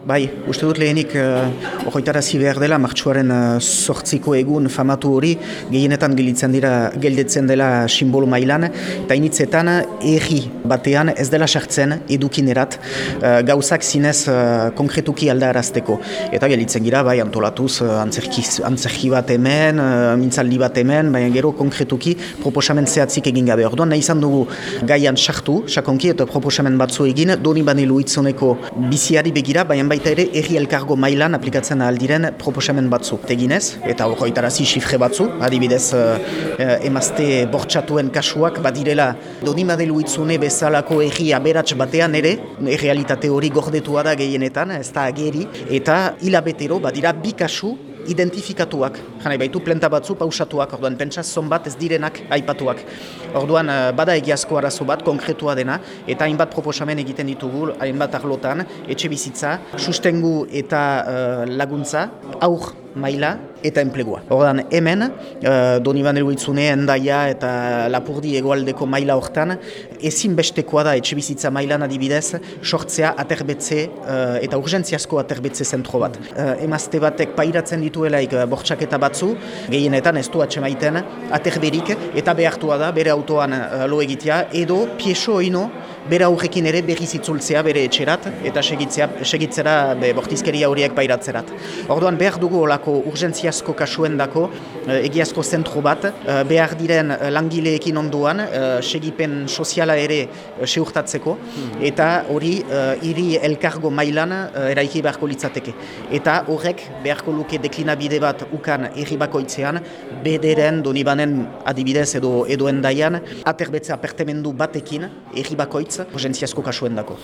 Bai, uste dut lehenik uh, behar dela martxuaren uh, sortziko egun famatu hori gehienetan gelitzen dira geldetzen dela simbolo mailan eta initzetan erri batean ez dela sartzen edukinerat uh, gauzak zinez uh, konkretuki aldarazteko eta gelitzen gira bai antolatuz uh, antzerki bat hemen, uh, mintzaldi bat hemen, baina gero konkretuki proposamen zehatzik egin gabe. Orduan nahi izan dugu gaian sartu, sakonki eta proposamen batzu egin, doni bani luitzoneko biziari begira, baina baita ere erri elkargo mailan aplikatzen aldiren proposamen batzu. Teginez, eta horretarazi xifre batzu, adibidez uh, emazte bortxatuen kasuak badirela doni madelu itzune bezalako erri aberats batean ere, errealitate hori gordetua da gehienetan, ez da ageri, eta hilabetero badira bi kasu identifikatuak. Jana, baitu plenta batzu pausatuak, orduan pentsa bat ez direnak aipatuak. Orduan eh, bada egiazko arazo bat, konkretua dena, eta hainbat proposamen egiten ditugu, hainbat arlotan, etxe bizitza, sustengu eta uh, laguntza, aur maila eta enplegua. Hordan hemen, uh, Doni Banderuitzune, Endaia eta Lapurdi egoaldeko maila hortan, ezinbestekoa da etxe bizitza mailan adibidez, sortzea aterbetze uh, eta urgentziazko aterbetze zentro bat. Uh, emazte batek pairatzen dituelaik uh, bortxaketa batzu, gehienetan ez du atxemaiten aterberik eta behartua da bere autoan uh, lo egitea, edo pieso oino bere aurrekin ere berriz itzultzea bere etxerat eta segitzea, segitzera be, bortizkeria horiek pairatzerat. Orduan behar dugu olako urgentziazko kasuen dako eh, egiazko zentro bat, eh, behar diren eh, langileekin onduan, segipen soziala ere seurtatzeko, hmm. eta hori hiri elkargo mailan eraiki beharko litzateke. Eta horrek beharko luke deklinabide bat ukan erri bakoitzean, bederen donibanen adibidez edo edo endaian, aterbetze apertemendu batekin erri bakoitz urgentziazko kasuen dako.